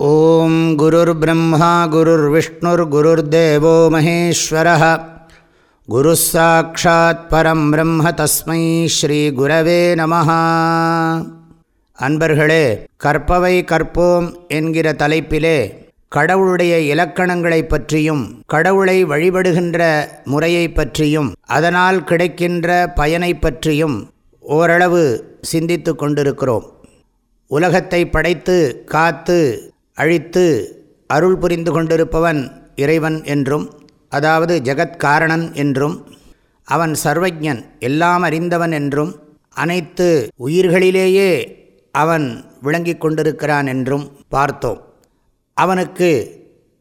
ॐ गुरुर्ब्रह्मा गुरुर्विष्णुर्गुरुर्देवो महेश्वरः गुरुः साक्षात् परं ब्रह्म तस्मै ஸ்ரீகுரவே நம அன்பர்களே கற்பவை கற்போம் என்கிற தலைப்பிலே கடவுளுடைய இலக்கணங்களை பற்றியும் கடவுளை வழிபடுகின்ற முறையை பற்றியும் அதனால் கிடைக்கின்ற பயனை பற்றியும் ஓரளவு சிந்தித்து கொண்டிருக்கிறோம் உலகத்தை படைத்து காத்து அழித்து அருள் புரிந்து கொண்டிருப்பவன் இறைவன் என்றும் அதாவது ஜெகத்காரணன் என்றும் அவன் சர்வஜன் எல்லாம் அறிந்தவன் என்றும் அனைத்து உயிர்களிலேயே அவன் விளங்கி கொண்டிருக்கிறான் என்றும் பார்த்தோம். அவனுக்கு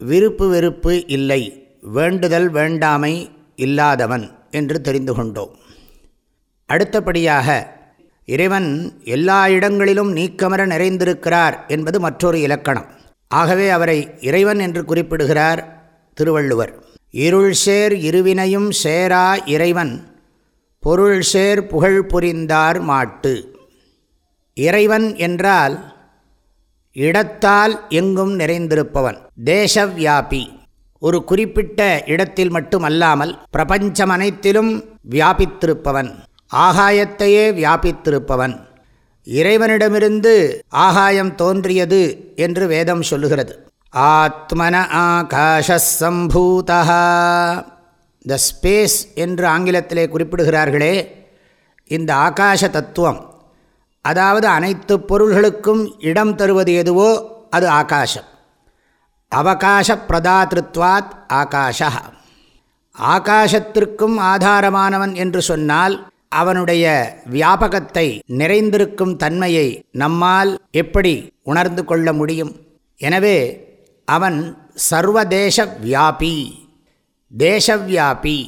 விருப்பு வெறுப்பு இல்லை வேண்டுதல் வேண்டாமை இல்லாதவன் என்று தெரிந்து கொண்டோம். அடுத்தபடியாக இறைவன் எல்லா இடங்களிலும் நீக்கமர நிறைந்திருக்கிறார் என்பது மற்றொரு இலக்கணம். ஆகவே அவரை இறைவன் என்று குறிப்பிடுகிறார் திருவள்ளுவர். இருள் சேர் இருவினையும் சேரா இறைவன் பொருள் சேர் புகழ் புரிந்தார் மாட்டு. இறைவன் என்றால் இடத்தால் எங்கும் நிறைந்திருப்பவன் தேசவியாபி. ஒரு குறிப்பிட்ட இடத்தில் மட்டுமல்லாமல் பிரபஞ்சம் அனைத்திலும் வியாபித்திருப்பவன் ஆகாயத்தையே வியாபித்திருப்பவன். இறைவனிடமிருந்து ஆகாயம் தோன்றியது என்று வேதம் சொல்லுகிறது. ஆத்மன ஆகாஷம்பூதா த ஸ்பேஸ் என்று ஆங்கிலத்திலே குறிப்பிடுகிறார்களே இந்த ஆகாஷ தத்துவம் அதாவது அனைத்து பொருள்களுக்கும் இடம் தருவது எதுவோ அது ஆகாசம் அவகாச பிரதாத்திருத்வாத் ஆகாஷா ஆகாசத்திற்கும் ஆதாரமானவன் என்று சொன்னால் அவனுடைய வியாபகத்தை நிறைந்திருக்கும் தன்மையை நம்மால் எப்படி உணர்ந்து கொள்ள முடியும்? எனவே அவன் சர்வதேச வியாபி தேசவியாபி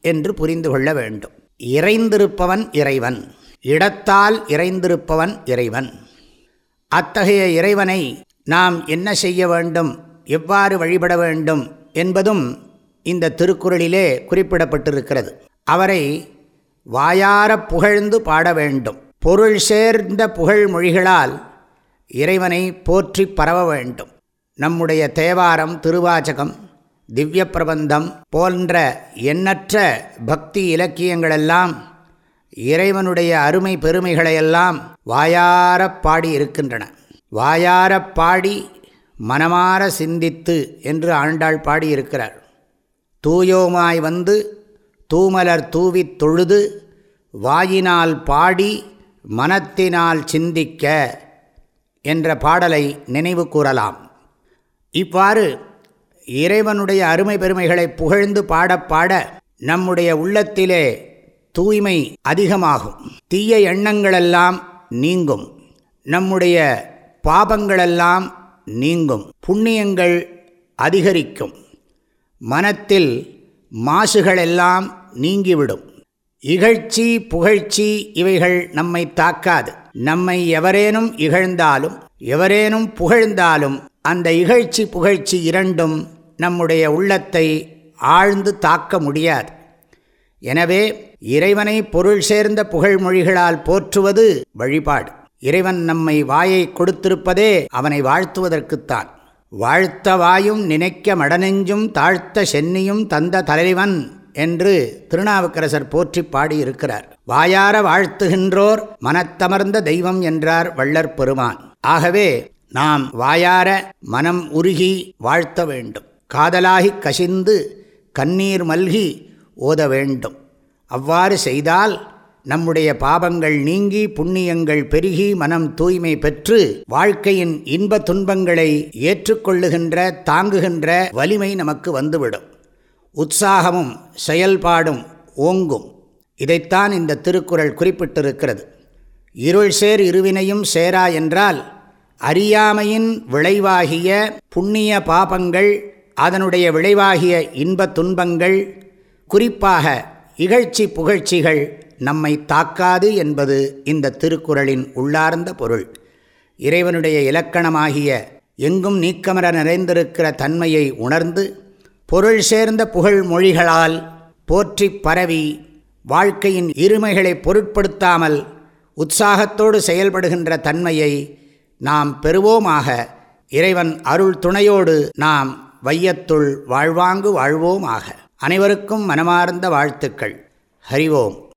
என்று புரிந்து கொள்ள வேண்டும். இறைந்திருப்பவன் இறைவன் இடத்தால் இறைந்திருப்பவன் இறைவன். அத்தகைய இறைவனை நாம் என்ன செய்ய வேண்டும்? எவ்வாறு வழிபட வேண்டும்? என்பதும் இந்த திருக்குறளிலே குறிப்பிடப்பட்டிருக்கிறது. அவரை வாயார புகழ்ந்து பாட வேண்டும். பொருள் சேர்ந்த புகழ் மொழிகளால் இறைவனை போற்றி பரவ வேண்டும். நம்முடைய தேவாரம் திருவாச்சகம் திவ்ய பிரபந்தம் போன்ற எண்ணற்ற பக்தி இலக்கியங்களெல்லாம் இறைவனுடைய அருமை பெருமைகளையெல்லாம் வாயார பாடி இருக்கின்றன. வாயார பாடி மனமாற சிந்தித்து என்று ஆண்டாள் பாடியிருக்கிறார் தூயோமாய் வந்து தூமலர் தூவித் தொழுது வாயினால் பாடி மனத்தினால் சிந்திக்க என்ற பாடலை நினைவு கூறலாம். இவ்வாறு இறைவனுடைய அருமை பெருமைகளை புகழ்ந்து பாடப்பாட பாட நம்முடைய உள்ளத்திலே தூய்மை அதிகமாகும். தீய எண்ணங்களெல்லாம் நீங்கும். நம்முடைய பாபங்களெல்லாம் நீங்கும். புண்ணியங்கள் அதிகரிக்கும். மனத்தில் மாசுகளெல்லாம் நீங்கிவிடும். இகழ்ச்சி புகழ்ச்சி இவைகள் நம்மை தாக்காது. நம்மை எவரேனும் இகழ்ந்தாலும் எவரேனும் புகழ்ந்தாலும் அந்த இகழ்ச்சி புகழ்ச்சி இரண்டும் நம்முடைய உள்ளத்தை ஆழ்ந்து தாக்க முடியாது. எனவே இறைவனை பொருள் சேர்ந்த புகழ்மொழிகளால் போற்றுவது வழிபாடு. இறைவன் நம்மை வாயை கொடுத்திருப்பதே அவனை வாழ்த்துவதற்குத்தான். வாழ்த்த வாயும் நினைக்க மடனெஞ்சும் தாழ்த்த சென்னியும் தந்த தலைவன் என்று திருநாவுக்கரசர் போற்றி பாடியிருக்கிறார். வாயார வாழ்த்துகின்றோர் மனத்தமர்ந்த தெய்வம் என்றார் வள்ளற் பெருமான். ஆகவே நாம் வாயார மனம் உருகி வாழ்த்த வேண்டும். காதலாகி கசிந்து கண்ணீர் மல்கி ஓத வேண்டும். அவ்வாறு செய்தால் நம்முடைய பாபங்கள் நீங்கி புண்ணியங்கள் பெருகி மனம் தூய்மை பெற்று வாழ்க்கையின் இன்ப துன்பங்களை ஏற்றுக்கொள்ளுகின்ற தாங்குகின்ற வலிமை நமக்கு வந்துவிடும். உற்சாகமும் செயல்பாடும் ஓங்கும். இதைத்தான் இந்த திருக்குறள் குறிப்பிட்டிருக்கிறது. இருள் சேர் இருவினையும் சேரா என்றால் அறியாமையின் விளைவாகிய புண்ணிய பாபங்கள் அதனுடைய விளைவாகிய இன்ப துன்பங்கள் குறிப்பாக இகழ்ச்சி புகழ்ச்சிகள் நம்மை தாக்காது என்பது இந்த திருக்குறளின் உள்ளார்ந்த பொருள். இறைவனுடைய இலக்கணமாகிய எங்கும் நீக்கமர நிறைந்திருக்கிற தன்மையை உணர்ந்து பொருள் சேர்ந்த புகழ் மொழிகளால் போற்றி பரவி வாழ்க்கையின் இருமைகளை பொருட்படுத்தாமல் உற்சாகத்தோடு செயல்படுகின்ற தன்மையை நாம் பெறுவோமாக. இறைவன் அருள் துணையோடு நாம் வையத்துள் வாழ்வாங்கு வாழ்வோமாக. அனைவருக்கும் மனமார்ந்த வாழ்த்துக்கள். ஹரிவோம்.